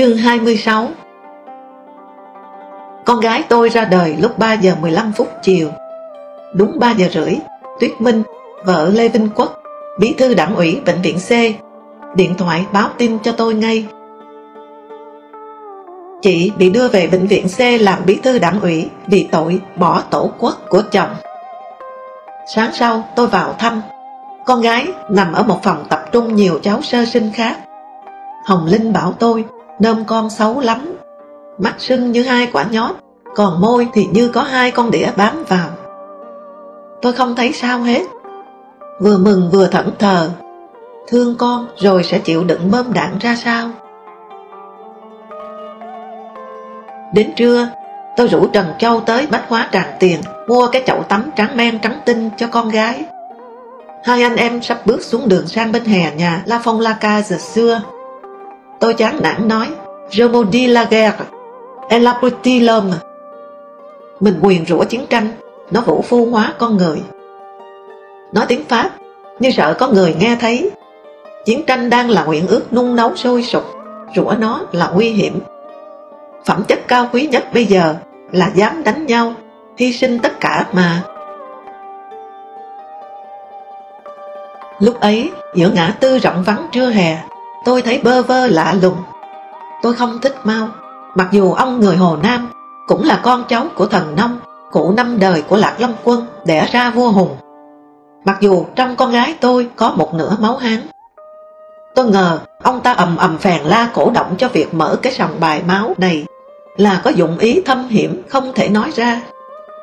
Chương 26 Con gái tôi ra đời lúc 3 giờ 15 phút chiều. Đúng 3 giờ rưỡi Tuyết Minh, vợ Lê Vinh Quốc Bí thư đảng ủy bệnh viện C Điện thoại báo tin cho tôi ngay. Chị bị đưa về bệnh viện C làm bí thư đảng ủy Vì tội bỏ tổ quốc của chồng. Sáng sau tôi vào thăm. Con gái nằm ở một phòng tập trung nhiều cháu sơ sinh khác. Hồng Linh bảo tôi Nôm con xấu lắm. Mắt sưng như hai quả nhót, Còn môi thì như có hai con đĩa bám vào. Tôi không thấy sao hết. Vừa mừng vừa thẫn thờ. Thương con rồi sẽ chịu đựng bơm đạn ra sao? Đến trưa, Tôi rủ Trần Châu tới Bách Hóa Tràng Tiền Mua cái chậu tắm trắng men trắng tinh cho con gái. Hai anh em sắp bước xuống đường sang bên hè nhà La Phong La Ca giờ xưa. Tôi chán nản nói Je maudis la guerre Et la petite l'homme Mình quyền rủa chiến tranh, Nó vũ phu hóa con người. Nói tiếng Pháp, Như sợ có người nghe thấy. Chiến tranh đang là nguyện ước nung nấu sôi sục, Rủa nó là nguy hiểm. Phẩm chất cao quý nhất bây giờ Là dám đánh nhau, Hy sinh tất cả mà. Lúc ấy, giữa ngã tư rộng vắng trưa hè Tôi thấy bơ vơ lạ lùng Tôi không thích Mao Mặc dù ông người Hồ Nam Cũng là con cháu của thần nông Cụ năm đời của Lạc Long Quân, Đẻ ra vua Hùng Mặc dù trong con gái tôi có một nửa máu Hán Tôi ngờ ông ta ầm ầm phèn la cổ động cho việc mở cái sòng bài máu này là có dụng ý thâm hiểm không thể nói ra.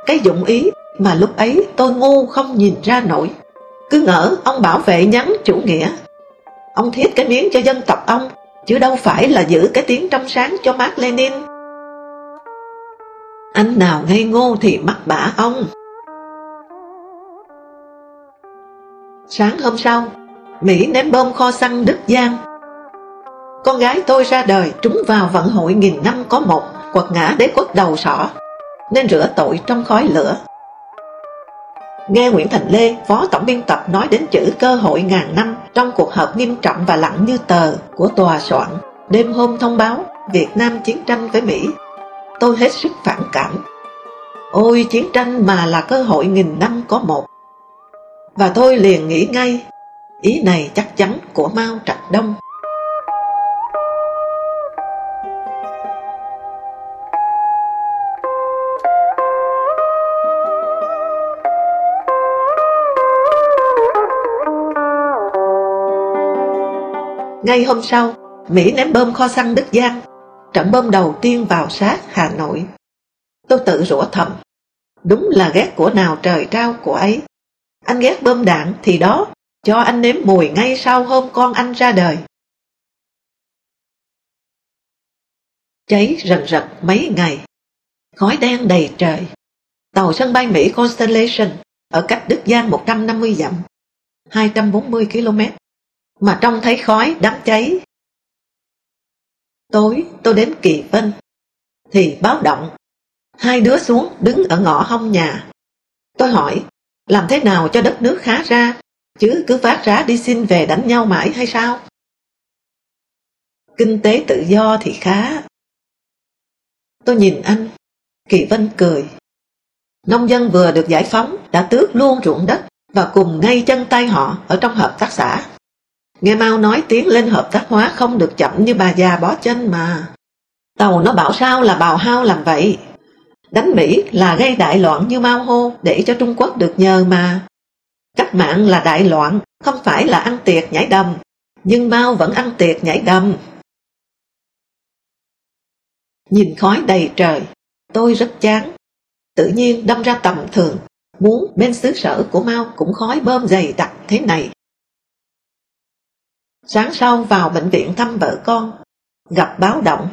Cái dụng ý mà lúc ấy tôi ngu không nhìn ra nổi. Cứ ngỡ ông bảo vệ nhắn chủ nghĩa Ông thiết cái miếng cho dân tộc ông, chứ đâu phải là giữ cái tiếng trong sáng cho Mark Lenin. Anh nào ngây ngô thì mắc bả ông. Sáng hôm sau, Mỹ ném bom kho xăng Đức Giang. Con gái tôi ra đời trúng vào vận hội nghìn năm có một, quật ngã đế quốc đầu sỏ, nên rửa tội trong khói lửa. Nghe Nguyễn Thành Lê, Phó Tổng biên tập nói đến chữ cơ hội ngàn năm trong cuộc họp nghiêm trọng và lặng như tờ của tòa soạn đêm hôm thông báo Việt Nam chiến tranh với Mỹ. Tôi hết sức phản cảm. Ôi chiến tranh mà là cơ hội nghìn năm có một. Và tôi liền nghĩ ngay, ý này chắc chắn của Mao Trạch Đông. Ngay hôm sau, Mỹ ném bom kho xăng Đức Giang, trận bom đầu tiên vào sát Hà Nội. Tôi tự rủa thầm, đúng là ghét của nào trời trao của ấy. Anh ghét bom đạn thì đó, cho anh nếm mùi ngay sau hôm con anh ra đời. Cháy rần rật mấy ngày, khói đen đầy trời. Tàu sân bay Mỹ Constellation ở cách Đức Giang 150 dặm, 240 km mà trông thấy khói đám cháy. Tối tôi đến Kỳ Vân, thì báo động, hai đứa xuống đứng ở ngõ hông nhà. Tôi hỏi, làm thế nào cho đất nước khá ra, chứ cứ phát rá đi xin về đánh nhau mãi hay sao? Kinh tế tự do thì khá. Tôi nhìn anh, Kỳ Vân cười. Nông dân vừa được giải phóng đã tước luôn ruộng đất và cùng ngay chân tay họ ở trong hợp tác xã. Nghe mau nói tiếng lên hợp tác hóa không được chậm như bà già bó chân mà. Tàu nó bảo sao là bào hao làm vậy. Đánh Mỹ là gây đại loạn như mau hô để cho Trung Quốc được nhờ mà. Cách mạng là đại loạn, không phải là ăn tiệc nhảy đầm. Nhưng Mao vẫn ăn tiệc nhảy đầm. Nhìn khói đầy trời, tôi rất chán. Tự nhiên đâm ra tầm thường, muốn bên xứ sở của Mao cũng khói bơm dày đặc thế này. Sáng sau vào bệnh viện thăm vợ con, gặp báo động,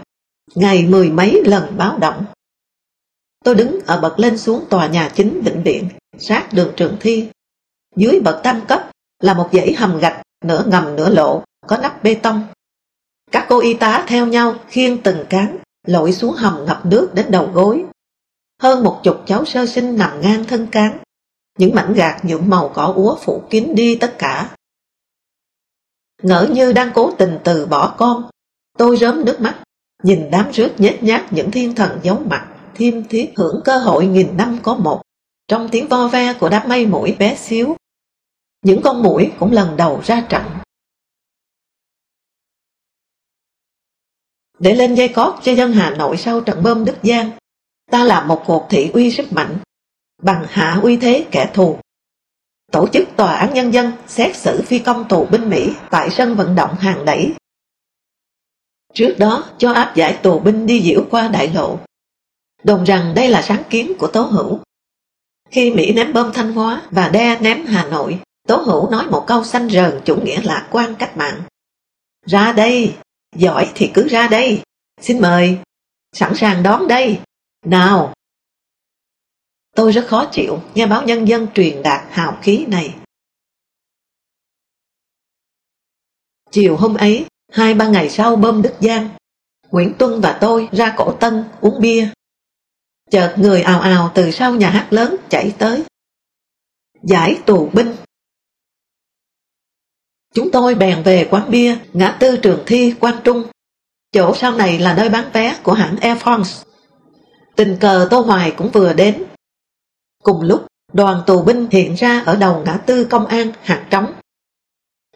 ngày mười mấy lần báo động. Tôi đứng ở bậc lên xuống tòa nhà chính bệnh viện, sát đường trường thi. Dưới bậc tam cấp là một dãy hầm gạch, nửa ngầm nửa lộ, có nắp bê tông. Các cô y tá theo nhau khiêng từng cán, lội xuống hầm ngập nước đến đầu gối. Hơn một chục cháu sơ sinh nằm ngang thân cán. Những mảnh gạt nhuộm màu cỏ úa phủ kín đi tất cả. Ngỡ như đang cố tình từ bỏ con, tôi rớm nước mắt, nhìn đám rước nhét nhát những thiên thần giấu mặt, thiêm thiết hưởng cơ hội nghìn năm có một. Trong tiếng vo ve của đám mây mũi bé xíu, những con mũi cũng lần đầu ra trận. Để lên dây cót cho dân Hà Nội sau trận bơm Đức Giang, ta làm một cuộc thị uy sức mạnh, bằng hạ uy thế kẻ thù. Tổ chức tòa án nhân dân xét xử phi công tù binh Mỹ tại sân vận động hàng đẩy. Trước đó cho áp giải tù binh đi diễu qua đại lộ. Đồng rằng đây là sáng kiến của Tố Hữu. Khi Mỹ ném bom Thanh Hóa và đe ném Hà Nội, Tố Hữu nói một câu xanh rờn chủ nghĩa lạc quan cách mạng. Ra đây, giỏi thì cứ ra đây, xin mời, sẵn sàng đón đây, nào. Tôi rất khó chịu nghe báo nhân dân truyền đạt hào khí này. Chiều hôm ấy, hai ba ngày sau bơm Đức Giang, Nguyễn Tuân và tôi ra cổ tân uống bia. Chợt người ào ào từ sau nhà hát lớn chạy tới. Giải tù binh Chúng tôi bèn về quán bia, ngã tư trường thi, Quang Trung. Chỗ sau này là nơi bán vé của hãng Air France. Tình cờ Tô Hoài cũng vừa đến. Cùng lúc, đoàn tù binh hiện ra ở đầu ngã tư công an hạt trống.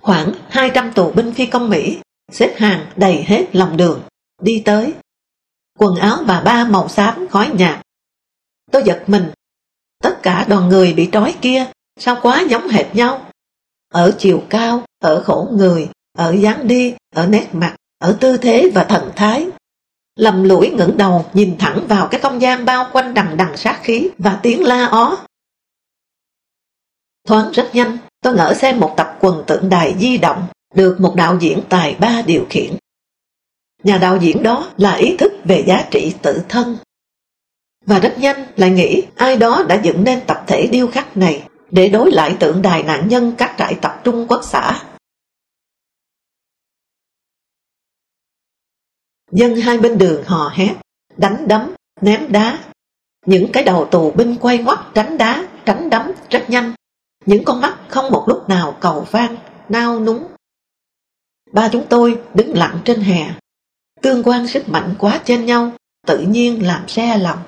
Khoảng 200 tù binh phi công Mỹ xếp hàng đầy hết lòng đường, đi tới. Quần áo bà ba màu xám khói nhạt. Tôi giật mình. Tất cả đoàn người bị trói kia sao quá giống hệt nhau ở chiều cao, ở khổ người, ở dáng đi, ở nét mặt, ở tư thế và thần thái. Lầm lũi ngẩng đầu nhìn thẳng vào cái không gian bao quanh đằng đằng sát khí và tiếng la ó. Thoáng rất nhanh, tôi ngỡ xem một tập quần tượng đài di động được một đạo diễn tài ba điều khiển. Nhà đạo diễn đó là ý thức về giá trị tự thân. Và rất nhanh lại nghĩ ai đó đã dựng nên tập thể điêu khắc này để đối lại tượng đài nạn nhân các trại tập trung quốc xã. Dân hai bên đường hò hét, đánh đấm, ném đá. Những cái đầu tù binh quay ngoắt tránh đá, tránh đấm rất nhanh. Những con mắt không một lúc nào cầu vang, nao núng. Ba chúng tôi đứng lặng trên hè. Tương quan sức mạnh quá trên nhau, tự nhiên làm xe lòng.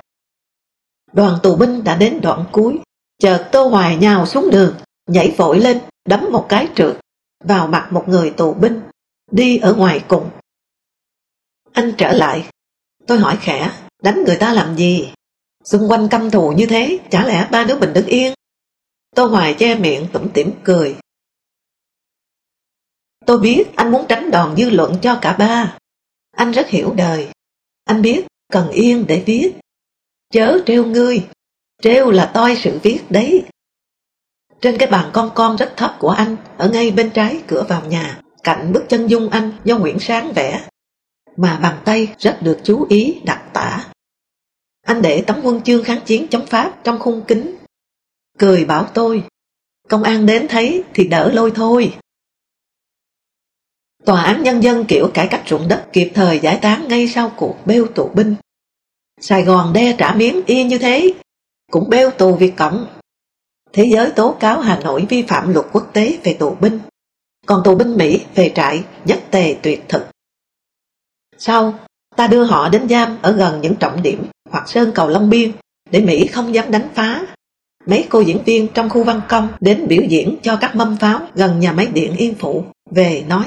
Đoàn tù binh đã đến đoạn cuối, Chợt Tô Hoài nhào xuống đường, nhảy vội lên, đấm một cái trượt, vào mặt một người tù binh, đi ở ngoài cùng. Anh trở lại, tôi hỏi khẽ, đánh người ta làm gì? Xung quanh căm thù như thế, chả lẽ ba đứa mình đứng yên? Tô Hoài che miệng tủm tỉm cười. Tôi biết anh muốn tránh đòn dư luận cho cả ba. Anh rất hiểu đời. Anh biết cần yên để viết. Chớ treo ngươi, treo là toi sự viết đấy. Trên cái bàn con con rất thấp của anh, ở ngay bên trái cửa vào nhà, cạnh bức chân dung anh do Nguyễn Sáng vẽ, mà bàn tay rất được chú ý đặt tả. Anh để tấm huân chương kháng chiến chống Pháp trong khung kính. Cười bảo tôi, công an đến thấy thì đỡ lôi thôi. Tòa án nhân dân kiểu cải cách ruộng đất kịp thời giải tán ngay sau cuộc bêu tù binh. Sài Gòn đe trả miếng y như thế, cũng bêu tù Việt Cộng. Thế giới tố cáo Hà Nội vi phạm luật quốc tế về tù binh, còn tù binh Mỹ về trại nhất tề tuyệt thực. Sau, ta đưa họ đến giam ở gần những trọng điểm hoặc sơn cầu Long Biên để Mỹ không dám đánh phá. Mấy cô diễn viên trong khu văn công đến biểu diễn cho các mâm pháo gần nhà máy điện Yên Phụ về nói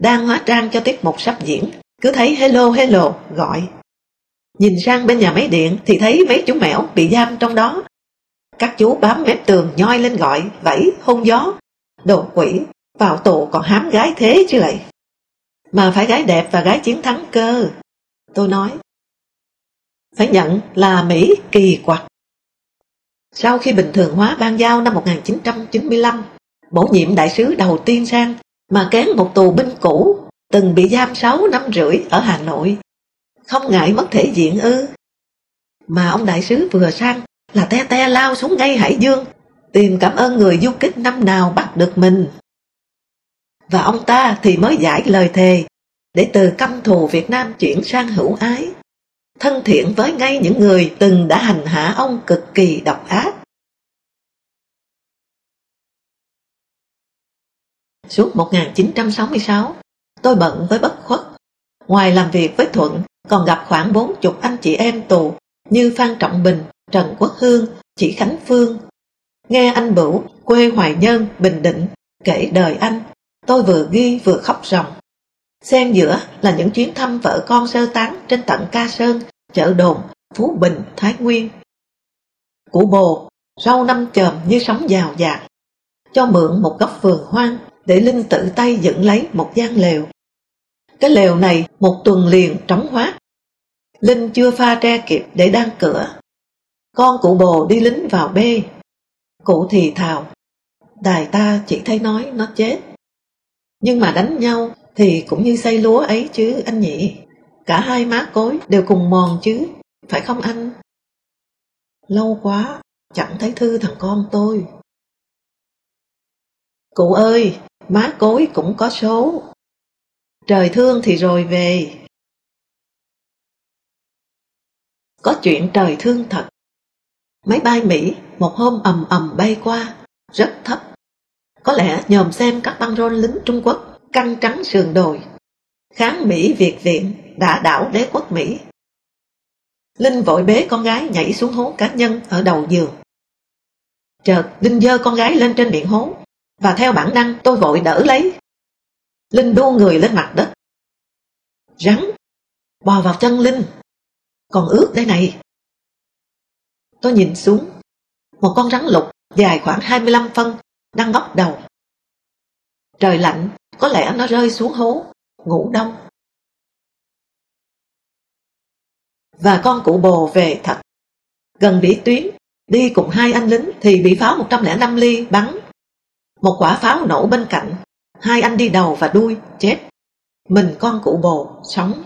đang hóa trang cho tiết mục sắp diễn cứ thấy hello hello gọi Nhìn sang bên nhà máy điện thì thấy mấy chú mẻo bị giam trong đó. Các chú bám mép tường nhoi lên gọi, vẫy, hôn gió. Đồ quỷ, vào tù còn hám gái thế chứ lại. Mà phải gái đẹp và gái chiến thắng cơ. Tôi nói. phải nhận là Mỹ kỳ quặc. Sau khi bình thường hóa ban giao năm 1995, bổ nhiệm đại sứ đầu tiên sang mà kén một tù binh cũ từng bị giam 6 năm rưỡi ở Hà Nội. Không ngại mất thể diện ư. Mà ông đại sứ vừa sang là te te lao xuống ngay Hải Dương tìm cảm ơn người du kích năm nào bắt được mình. Và ông ta thì mới giải lời thề để từ căm thù Việt Nam chuyển sang hữu ái, thân thiện với ngay những người từng đã hành hạ ông cực kỳ độc ác. Suốt 1966, tôi bận với bất khuất. Ngoài làm việc với Thuận, còn gặp khoảng bốn chục anh chị em tù như Phan Trọng Bình, Trần Quốc Hương, Chị Khánh Phương. Nghe anh Bửu, quê Hoài Nhân, Bình Định, kể đời anh, tôi vừa ghi vừa khóc ròng. Xen giữa là những chuyến thăm vợ con sơ tán trên tận Ca Sơn, chợ đồn, Phú Bình, Thái Nguyên. Cụ bồ, rau năm chòm như sóng giàu dạt, cho mượn một góc vườn hoang để Linh tự tay dựng lấy một gian lều. Cái lều này một tuần liền trống hoác. Linh chưa pha tre kịp để đan cửa. Con cụ bồ đi lính vào bê. Cụ thì thào, đài ta chỉ thấy nói nó chết. Nhưng mà đánh nhau thì cũng như xây lúa ấy chứ anh nhỉ. Cả hai má cối đều cùng mòn chứ, phải không anh? Lâu quá, chẳng thấy thư thằng con tôi. Cụ ơi, má cối cũng có số. Trời thương thì rồi về. Có chuyện trời thương thật. Máy bay Mỹ một hôm ầm ầm bay qua, rất thấp. Có lẽ nhòm xem các băng rôn lính Trung Quốc căng trắng sườn đồi. Kháng Mỹ Việt Viện đã đảo đế quốc Mỹ. Linh vội bế con gái nhảy xuống hố cá nhân ở đầu giường. Chợt Linh dơ con gái lên trên miệng hố và theo bản năng tôi vội đỡ lấy. Linh đu người lên mặt đất. Rắn, bò vào chân Linh, còn ướt đây này. Tôi nhìn xuống, một con rắn lục dài khoảng 25 phân đang ngóc đầu. Trời lạnh, có lẽ nó rơi xuống hố, ngủ đông. Và con cụ bồ về thật. Gần bỉ tuyến, đi cùng hai anh lính thì bị pháo 105 ly bắn một quả pháo nổ bên cạnh, hai anh đi đầu và đuôi, chết. Mình con cụ bồ, sống.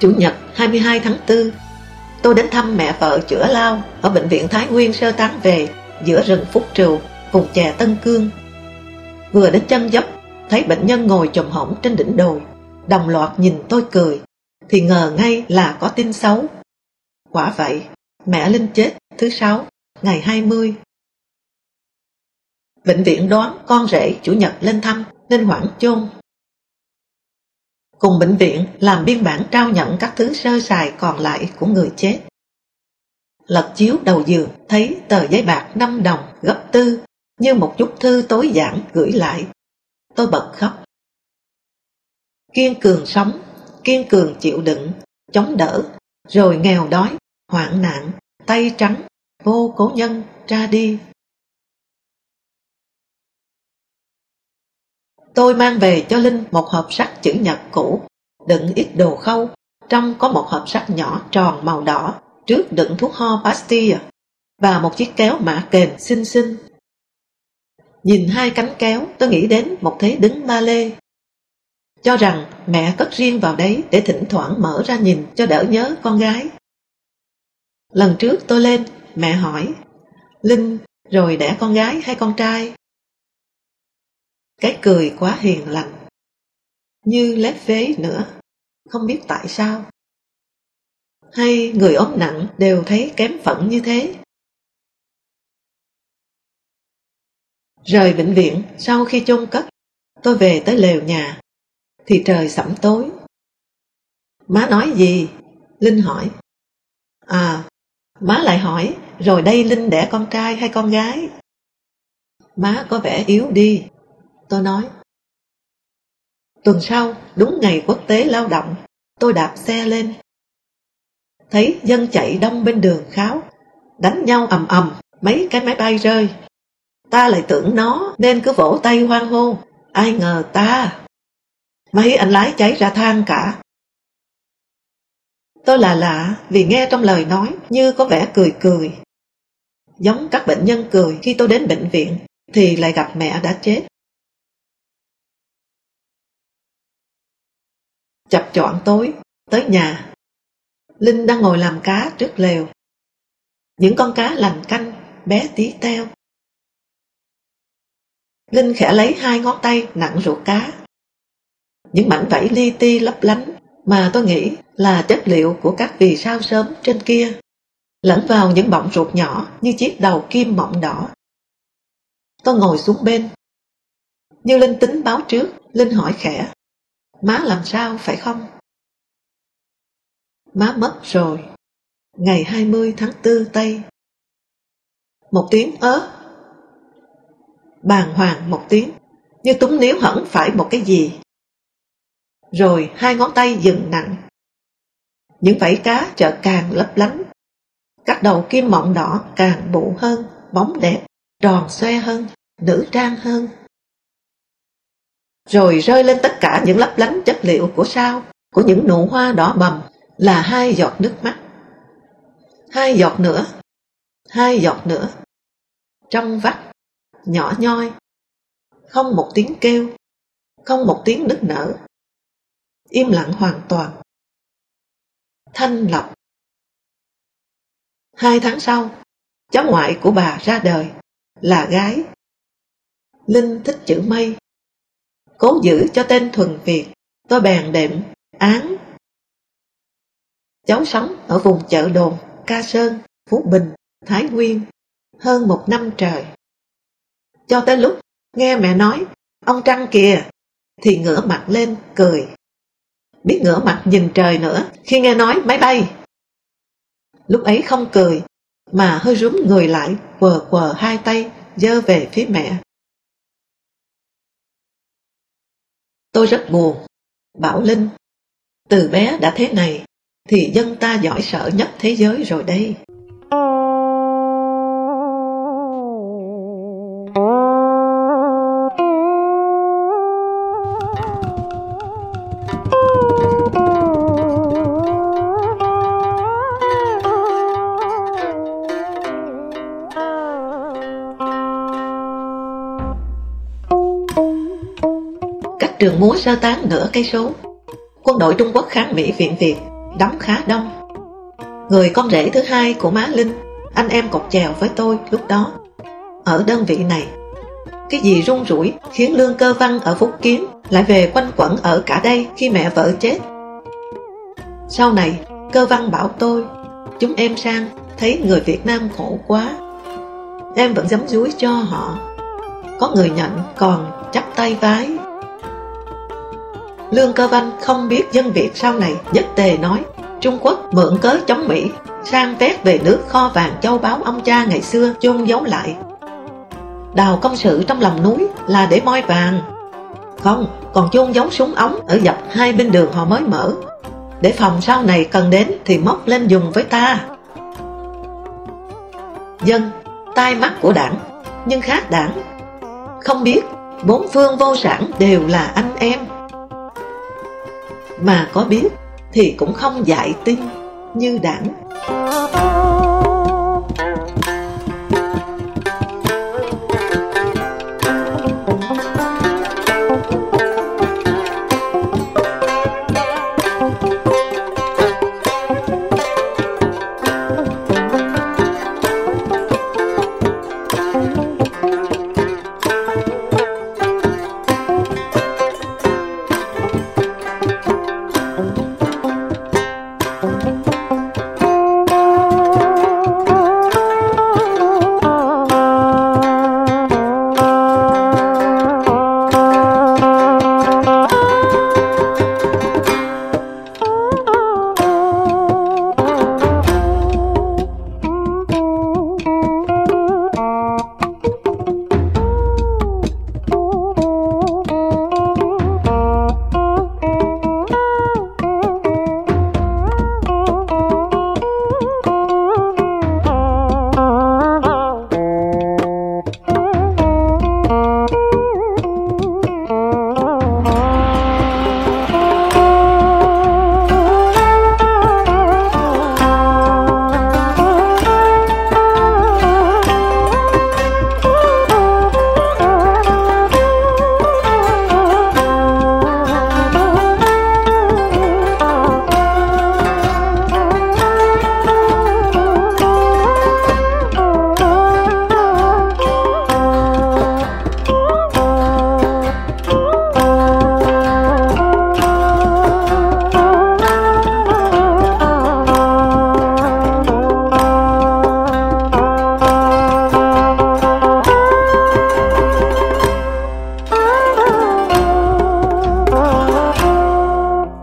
Chủ nhật 22 tháng 4 Tôi đến thăm mẹ vợ chữa lao ở bệnh viện Thái Nguyên sơ tán về giữa rừng Phúc Trù, vùng chè Tân Cương. Vừa đến chân dốc, thấy bệnh nhân ngồi chồm hỏng trên đỉnh đồi, đồng loạt nhìn tôi cười, thì ngờ ngay là có tin xấu. Quả vậy, mẹ Linh chết thứ sáu, ngày 20. Bệnh viện đoán con rể chủ nhật lên thăm nên hoảng chôn. Cùng bệnh viện làm biên bản trao nhận các thứ sơ sài còn lại của người chết lật chiếu đầu giường thấy tờ giấy bạc 5 đồng gấp tư như một chút thư tối giản gửi lại. Tôi bật khóc. Kiên cường sống, kiên cường chịu đựng, chống đỡ, rồi nghèo đói, hoạn nạn, tay trắng, vô cố nhân, ra đi. Tôi mang về cho Linh một hộp sắt chữ nhật cũ, đựng ít đồ khâu, trong có một hộp sắt nhỏ tròn màu đỏ trước đựng thuốc ho Bastille và một chiếc kéo mã kềm xinh xinh. Nhìn hai cánh kéo, tôi nghĩ đến một thế đứng ba lê. Cho rằng mẹ cất riêng vào đấy để thỉnh thoảng mở ra nhìn cho đỡ nhớ con gái. Lần trước tôi lên, mẹ hỏi, Linh rồi đẻ con gái hay con trai? Cái cười quá hiền lành, như lép vế nữa, không biết tại sao hay người ốm nặng đều thấy kém phận như thế. Rời bệnh viện sau khi chôn cất, tôi về tới lều nhà, thì trời sẩm tối. Má nói gì? Linh hỏi. À, má lại hỏi, rồi đây Linh đẻ con trai hay con gái? Má có vẻ yếu đi, tôi nói. Tuần sau, đúng ngày quốc tế lao động, Tôi đạp xe lên. Thấy dân chạy đông bên đường kháo, đánh nhau ầm ầm, mấy cái máy bay rơi. Ta lại tưởng nó nên cứ vỗ tay hoan hô, ai ngờ ta. Mấy anh lái cháy ra than cả. Tôi là lạ vì nghe trong lời nói như có vẻ cười cười. Giống các bệnh nhân cười khi tôi đến bệnh viện thì lại gặp mẹ đã chết. Chập chọn tối, tới nhà. Linh đang ngồi làm cá trước lều. Những con cá lành canh, bé tí teo. Linh khẽ lấy hai ngón tay nặng ruột cá. Những mảnh vảy li ti lấp lánh mà tôi nghĩ là chất liệu của các vì sao sớm trên kia, lẫn vào những bọng ruột nhỏ như chiếc đầu kim mọng đỏ. Tôi ngồi xuống bên. Như Linh tính báo trước, Linh hỏi khẽ, má làm sao phải không? Má mất rồi, ngày 20 tháng 4 Tây. Một tiếng ớ, bàng hoàng một tiếng, như túng níu hẳn phải một cái gì. Rồi hai ngón tay dừng nặng. Những vảy cá chợ càng lấp lánh. Các đầu kim mọng đỏ càng bụ hơn, bóng đẹp, tròn xoe hơn, nữ trang hơn. Rồi rơi lên tất cả những lấp lánh chất liệu của sao, của những nụ hoa đỏ bầm là hai giọt nước mắt. Hai giọt nữa, hai giọt nữa. Trong vắt, nhỏ nhoi, không một tiếng kêu, không một tiếng nức nở. Im lặng hoàn toàn. Thanh lọc. Hai tháng sau, cháu ngoại của bà ra đời, là gái. Linh thích chữ mây. Cố giữ cho tên thuần Việt, tôi bèn đệm, án. Cháu sống ở vùng chợ đồn, Ca Sơn, Phú Bình, Thái Nguyên, hơn một năm trời. Cho tới lúc nghe mẹ nói, ông Trăng kìa, thì ngửa mặt lên cười. Biết ngửa mặt nhìn trời nữa khi nghe nói máy bay. Lúc ấy không cười, mà hơi rúm người lại, quờ quờ hai tay, dơ về phía mẹ. Tôi rất buồn. Bảo Linh, từ bé đã thế này, thì dân ta giỏi sợ nhất thế giới rồi đây. Ờ. muốn sơ tán nửa cây số. Quân đội Trung Quốc kháng Mỹ viện Việt đóng khá đông. Người con rể thứ hai của má Linh, anh em cột chèo với tôi lúc đó. Ở đơn vị này, cái gì rung rủi khiến lương cơ văn ở Phúc Kiến lại về quanh quẩn ở cả đây khi mẹ vợ chết. Sau này, cơ văn bảo tôi, chúng em sang thấy người Việt Nam khổ quá. Em vẫn dám dúi cho họ. Có người nhận còn chắp tay vái Lương Cơ Văn không biết dân Việt sau này nhất tề nói Trung Quốc mượn cớ chống Mỹ sang vét về nước kho vàng châu báu ông cha ngày xưa chôn giấu lại. Đào công sự trong lòng núi là để moi vàng. Không, còn chôn giấu súng ống ở dọc hai bên đường họ mới mở. Để phòng sau này cần đến thì móc lên dùng với ta. Dân, tai mắt của đảng, nhưng khác đảng. Không biết, bốn phương vô sản đều là anh em mà có biết thì cũng không dạy tin như đảng.